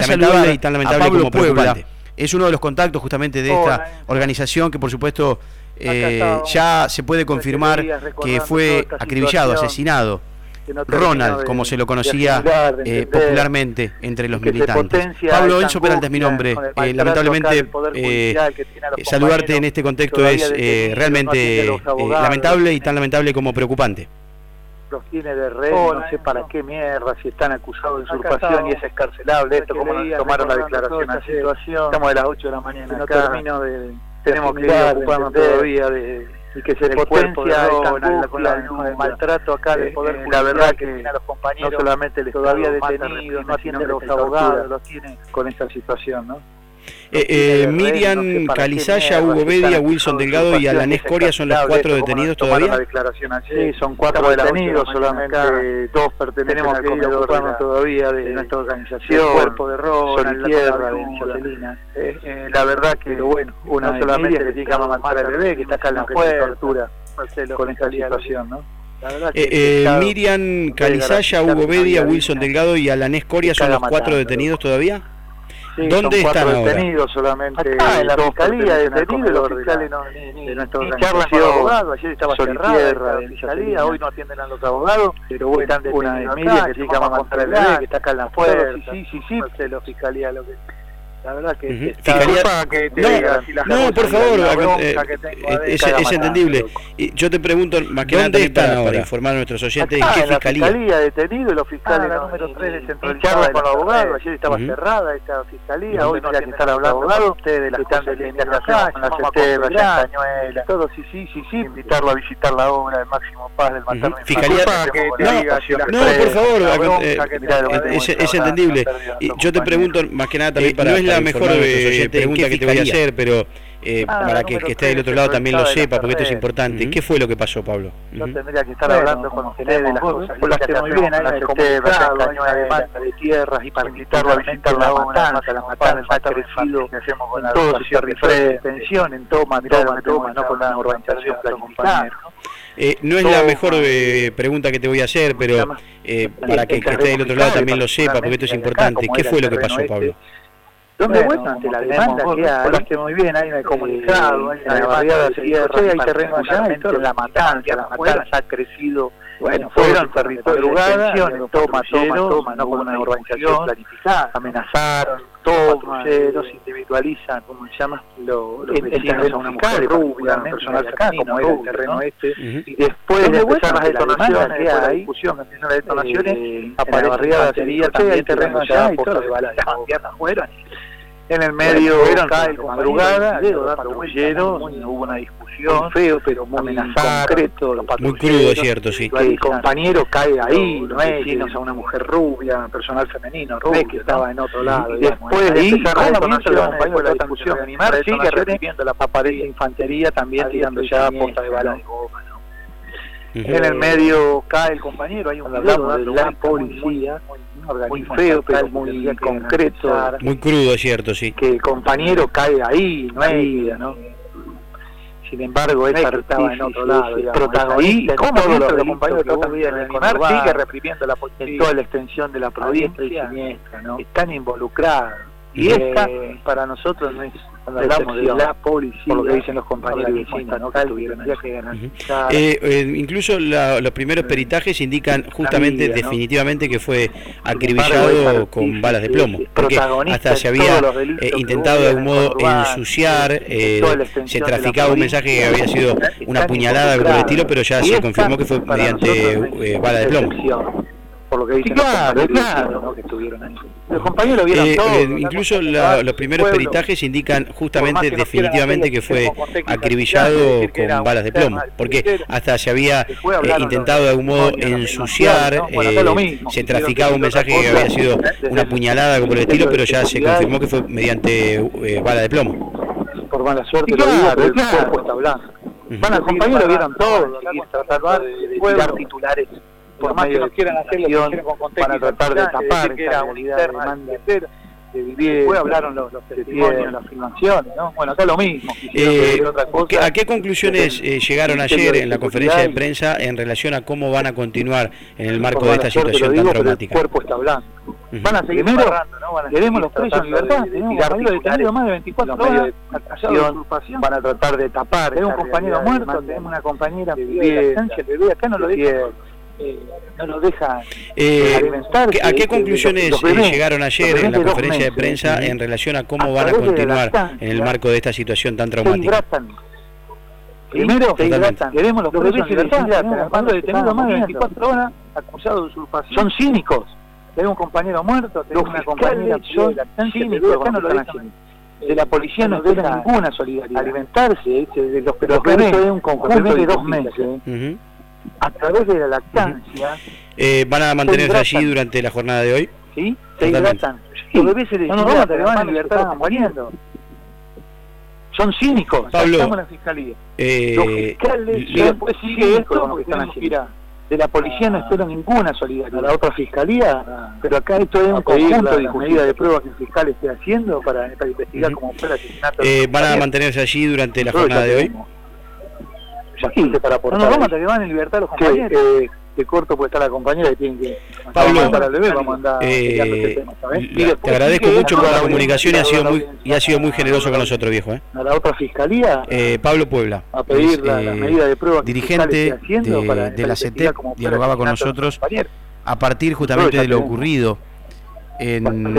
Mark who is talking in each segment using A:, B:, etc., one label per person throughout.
A: lamentable y tan lamentable como preocupante. Es uno de los contactos justamente de esta organización que por supuesto eh, ya se puede confirmar que fue acribillado, asesinado. Ronald, como se lo conocía eh, popularmente entre los militantes. Pablo Enzo Peralta es mi nombre. Eh, lamentablemente, saludarte en este contexto es realmente lamentable y tan lamentable como preocupante
B: los tiene de red, oh, no sé para qué mierda, si están acusados de usurpación y es escarcelable, esto como tomaron la declaración así, estamos de las 8 de la mañana no termino de, tenemos que ocuparnos todavía de y que se potencia con el maltrato acá del poder eh, la verdad que los compañeros no solamente todavía detenidos no atienden los abogados los tiene con esta situación no
A: eh, eh, Miriam Calizaya, Hugo Bedia, Wilson Delgado y Alanés Coria son los cuatro detenidos todavía.
B: Sí, son cuatro detenidos, solamente dos pertenecemos al gobierno todavía de nuestra organización, Cuerpo de Sol Tierra, de eh, La verdad que, bueno, una solamente le tiene que amamantar al bebé que está acá en la tortura con esta situación, ¿no?
A: Miriam Calizaya, Hugo Bedia, Wilson Delgado y Alanés Coria son los cuatro detenidos todavía.
B: Sí, ¿Dónde son están ahora? detenidos solamente. Ah, en la fiscalía detenidos, los fiscales no, ni, ni, organización. con los abogados, ayer estaba cerrada la fiscalía, hoy no atienden a los abogados, pero bueno, están una Emilia que que amamantar el que está acá en la puerta. Sí, sí, sí, sí. la fiscalía lo que la verdad que, uh -huh. que te
A: no, diga, si no por favor, eh, es, es entendible. Y yo te pregunto, más que ¿dónde están ahora? Para informar a nuestros oyentes,
B: ¿en qué fiscalía? La fiscalía detenido, los fiscales ah, número 3 descentralizados con los abogados. Ayer estaba uh -huh. cerrada esta fiscalía, hoy no que estar hablando abogados, ustedes de las están acá, con las esteras, las cañuelas, todo, sí, sí, sí, sí, invitarlo a visitar la obra de Máximo Paz del Materno
A: Fiscalía, no, por favor, eh, es entendible. Yo te pregunto, más que nada también para la mejor eh, pregunta que te voy a hacer, pero eh, ah, para que el que esté del otro lado también lo sepa, porque esto es importante. ¿Qué fue lo que pasó, Pablo?
B: Yo tendría que estar hablando con ustedes de las cosas con las que muy bien, hay una demanda de tierras y para invitarlo a visitar la matanza, la matanza ha crecido con todo ese de pensión en toma, toma, toma, no con la urbanización planificada.
A: Eh, no es la mejor eh, pregunta que te voy a hacer, pero eh, para que el que esté del otro lado también lo sepa, porque esto es importante. ¿Qué fue lo que pasó, Pablo?
B: ¿Dónde bueno, ante la demanda que hay, muy bien, hay una comunicado, hay una barriada de tierra, hay terreno allá, en la matanza, la matanza ha crecido, bueno, fueron de extensión, toma, toma, toma, no como una urbanización planificada, amenazaron, todos patrulleros individualizan, ¿cómo se llama? Lo, los vecinos a una mujer rubia, una persona acá, como era el terreno este, y después de empezar las detonaciones, de la discusión, empiezan las detonaciones, aparece la barriada sería también terreno allá y todo, de balas fueron en el medio cae con madrugada, patrullero, hubo una discusión, feo, pero muy concreto,
A: muy crudo, es cierto, sí.
B: El compañero cae ahí, no es a una mujer rubia, personal femenino, rubia, que estaba en otro lado. Y después de ahí, la discusión, animar, sigue recibiendo la aparece infantería también tirando ya punta de bala de goma, En el medio cae el compañero, hay un lado de la policía, muy feo, pero muy concreto.
A: Muy crudo, es cierto, sí.
B: Que el compañero cae ahí, no hay vida, ¿no? Sin embargo, esa estaba en otro lado, digamos. Protagonista, ¿cómo todos los compañeros que vida en el CONAR sigue reprimiendo la policía en toda la extensión de la provincia, ¿no? están involucrados. Y esta, para nosotros, no es cuando hablamos de la policía, por lo que dicen los compañeros vecinos, ¿no? que tuvieron que
A: eh, eh, incluso la, los primeros peritajes indican justamente, definitivamente, que fue acribillado con balas de plomo, porque hasta se había eh, intentado de algún modo ensuciar, eh, se traficaba un mensaje que había sido una puñalada, algo por el estilo, pero ya se confirmó que fue mediante eh, bala de plomo
B: por lo que dicen claro, claro. que estuvieron ahí. Los compañeros vieron eh, todo. Eh,
A: incluso la, los primeros peritajes indican justamente, definitivamente, que fue acribillado con balas de plomo, porque hasta se había eh, intentado de algún modo ensuciar, eh, se traficaba un mensaje que había sido una puñalada, algo por el estilo, pero ya se confirmó que fue mediante eh, bala de plomo.
B: Por mala suerte, lo digo, pero el cuerpo está blanco. Bueno, los compañeros vieron todo, tratar de tirar titulares por más que no quieran hacerlo, para tratar de tapar que era unidad de demanda de. Después hablaron los, los testimonios, las filmaciones, ¿no? Bueno, acá lo mismo.
A: Eh, ¿A qué conclusiones eh, llegaron ayer en la conferencia de prensa en relación a cómo van a continuar en el marco de esta situación tan traumática?
B: El cuerpo está blanco. Van a seguir Primero, ¿no? queremos los presos en libertad, tenemos un detenido más de 24 horas, de van a tratar de tapar. Tenemos un compañero muerto, tenemos una compañera que bebé acá no lo deja. Eh, no lo deja
A: eh, alimentar. ¿A qué conclusiones eh, llegaron ayer en la conferencia de prensa en relación a cómo van a continuar en el marco de esta situación tan traumática?
B: Primero. Queremos los, los bebés se hidratan. Cuando detenido más de 24 horas, acusado de usurpación. Son cínicos. Tenemos un compañero muerto, tenemos una compañera son cínicos, acá no lo dejan. De la policía no deja ninguna solidaridad. Alimentarse, de los, los bebés es un conjunto de dos meses. A través de la lactancia.
A: Eh, ¿Van a mantenerse allí durante la jornada de hoy?
B: Sí, se hidratan. Los bebés se les no, no, no, van a libertad muriendo son cínicos.
A: Pablo,
B: estamos en la fiscalía. Eh, los fiscales, y después sigue esto porque están haciendo. De la policía no espero ninguna solidaridad. A la otra fiscalía, pero acá esto es un conjunto de medidas de pruebas que el fiscal esté haciendo para, para investigar cómo fue el asesinato.
A: Eh, ¿Van a mantenerse allí durante la jornada de hoy?
B: Sí, para no nos vamos a que van en libertad los compañeros. Eh, de corto puede estar la compañera que tiene que
A: Pablo, para el bebé, vamos a andar eh, tema, te agradezco mucho por la comunicación y ha sido muy y ha sido muy generoso con nosotros viejo ¿eh?
B: a la otra fiscalía
A: eh, Pablo Puebla
B: a pedir la, eh, medida de prueba
A: dirigente de, de la CETEP dialogaba con nosotros a partir justamente de lo ocurrido en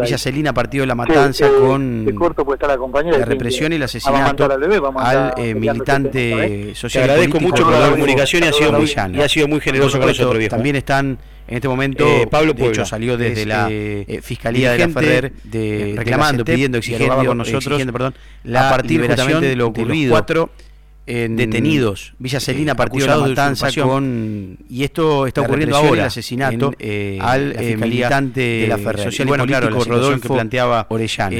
A: Villa Celina, partido de la matanza, con la, represión y el asesinato al, eh, militante social. Te agradezco mucho por la comunicación y ha sido muy, y ha sido muy generoso con nosotros. Viejo. También están en este momento, eh, Pablo de hecho, salió desde la eh, Fiscalía de la Ferrer de, reclamando, pidiendo, exigiendo, con nosotros, perdón, la a partir de lo ocurrido. cuatro detenidos. Villa Celina, partido de matanza con y esto está ocurriendo ahora, el asesinato al militante de la Ferrer. Social y bueno, político Rodolfo que planteaba Orellana.